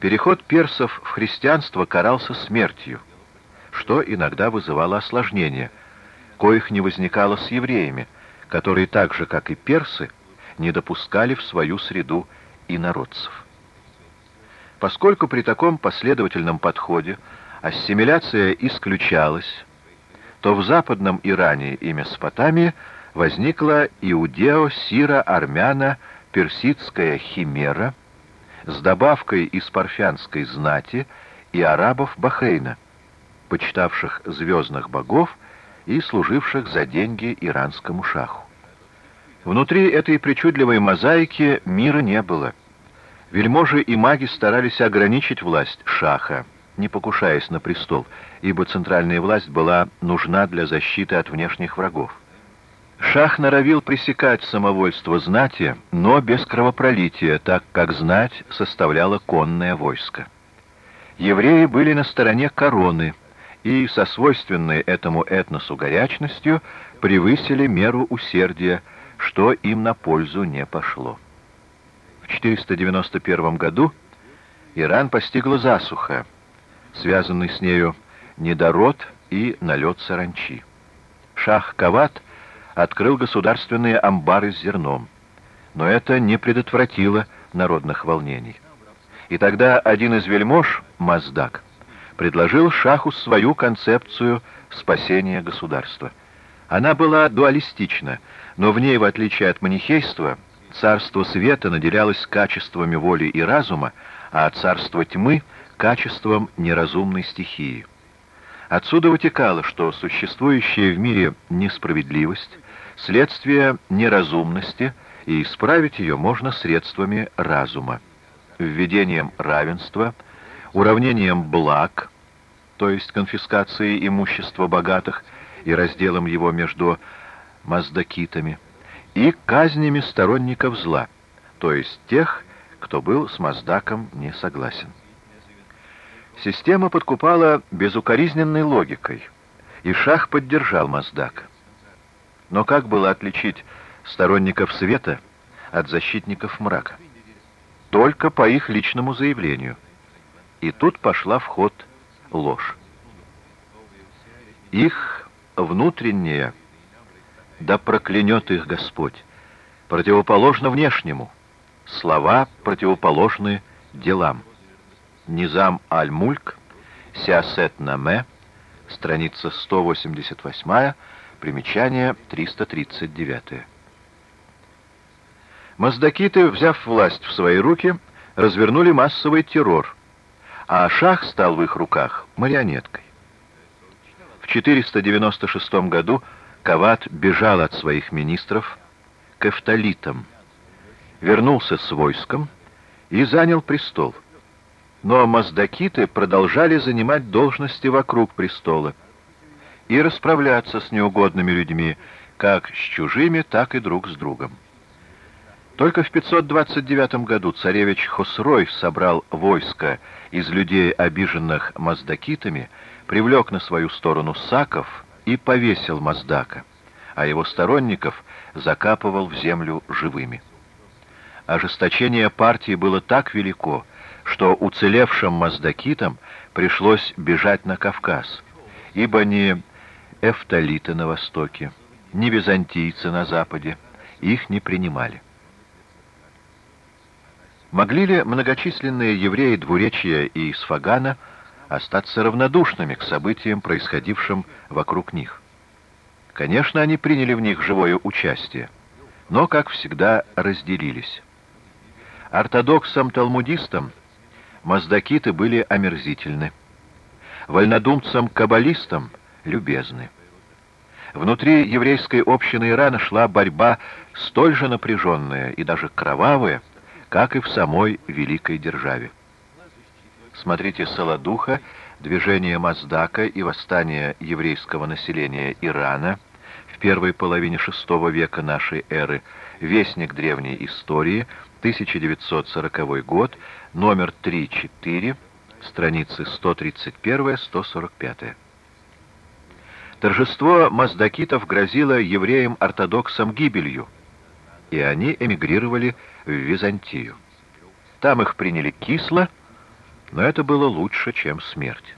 Переход персов в христианство карался смертью, что иногда вызывало осложнения, коих не возникало с евреями, которые так же, как и персы, не допускали в свою среду инородцев. Поскольку при таком последовательном подходе ассимиляция исключалась, то в западном Иране и Месопотамии возникла иудео-сиро-армяно-персидская химера с добавкой из парфянской знати и арабов Бахрейна, почитавших звездных богов и служивших за деньги иранскому шаху. Внутри этой причудливой мозаики мира не было. Вельможи и маги старались ограничить власть шаха, не покушаясь на престол, ибо центральная власть была нужна для защиты от внешних врагов. Шах норовил пресекать самовольство знати, но без кровопролития, так как знать составляла конное войско. Евреи были на стороне короны и со свойственной этому этносу горячностью превысили меру усердия, что им на пользу не пошло. В 491 году Иран постигла засуха, связанный с нею недород и налет саранчи. Шах Кават открыл государственные амбары с зерном, но это не предотвратило народных волнений. И тогда один из вельмож, Маздак, предложил шаху свою концепцию спасения государства. Она была дуалистична, но в ней, в отличие от манихейства, царство света наделялось качествами воли и разума, а царство тьмы — качеством неразумной стихии. Отсюда вытекало, что существующая в мире несправедливость — следствие неразумности, и исправить ее можно средствами разума, введением равенства, уравнением благ, то есть конфискацией имущества богатых и разделом его между маздакитами, и казнями сторонников зла, то есть тех, кто был с Маздаком не согласен. Система подкупала безукоризненной логикой, и Шах поддержал Маздак. Но как было отличить сторонников света от защитников мрака? Только по их личному заявлению. И тут пошла в ход ложь. Их внутреннее, да проклянет их Господь, противоположно внешнему, слова противоположны делам. Низам Аль-Мульк, Сиасет Наме, страница 188, примечание 339. Маздакиты, взяв власть в свои руки, развернули массовый террор, а шах стал в их руках марионеткой. В 496 году Кават бежал от своих министров к эфталитам, вернулся с войском и занял престол – но маздакиты продолжали занимать должности вокруг престола и расправляться с неугодными людьми, как с чужими, так и друг с другом. Только в 529 году царевич Хосрой собрал войско из людей, обиженных маздакитами, привлек на свою сторону саков и повесил Маздака, а его сторонников закапывал в землю живыми. Ожесточение партии было так велико, что уцелевшим маздакитам пришлось бежать на Кавказ, ибо ни эфталиты на востоке, ни византийцы на западе их не принимали. Могли ли многочисленные евреи Двуречья и Исфагана остаться равнодушными к событиям, происходившим вокруг них? Конечно, они приняли в них живое участие, но, как всегда, разделились. Ортодоксам-талмудистам маздакиты были омерзительны. Вольнодумцам-каббалистам любезны. Внутри еврейской общины Ирана шла борьба столь же напряженная и даже кровавая, как и в самой великой державе. Смотрите «Солодуха», «Движение Маздака» и «Восстание еврейского населения Ирана» в первой половине VI века нашей эры, «Вестник древней истории», 1940 год, номер 3-4, страницы 131-145. Торжество маздакитов грозило евреям-ортодоксам гибелью, и они эмигрировали в Византию. Там их приняли кисло, Но это было лучше, чем смерть.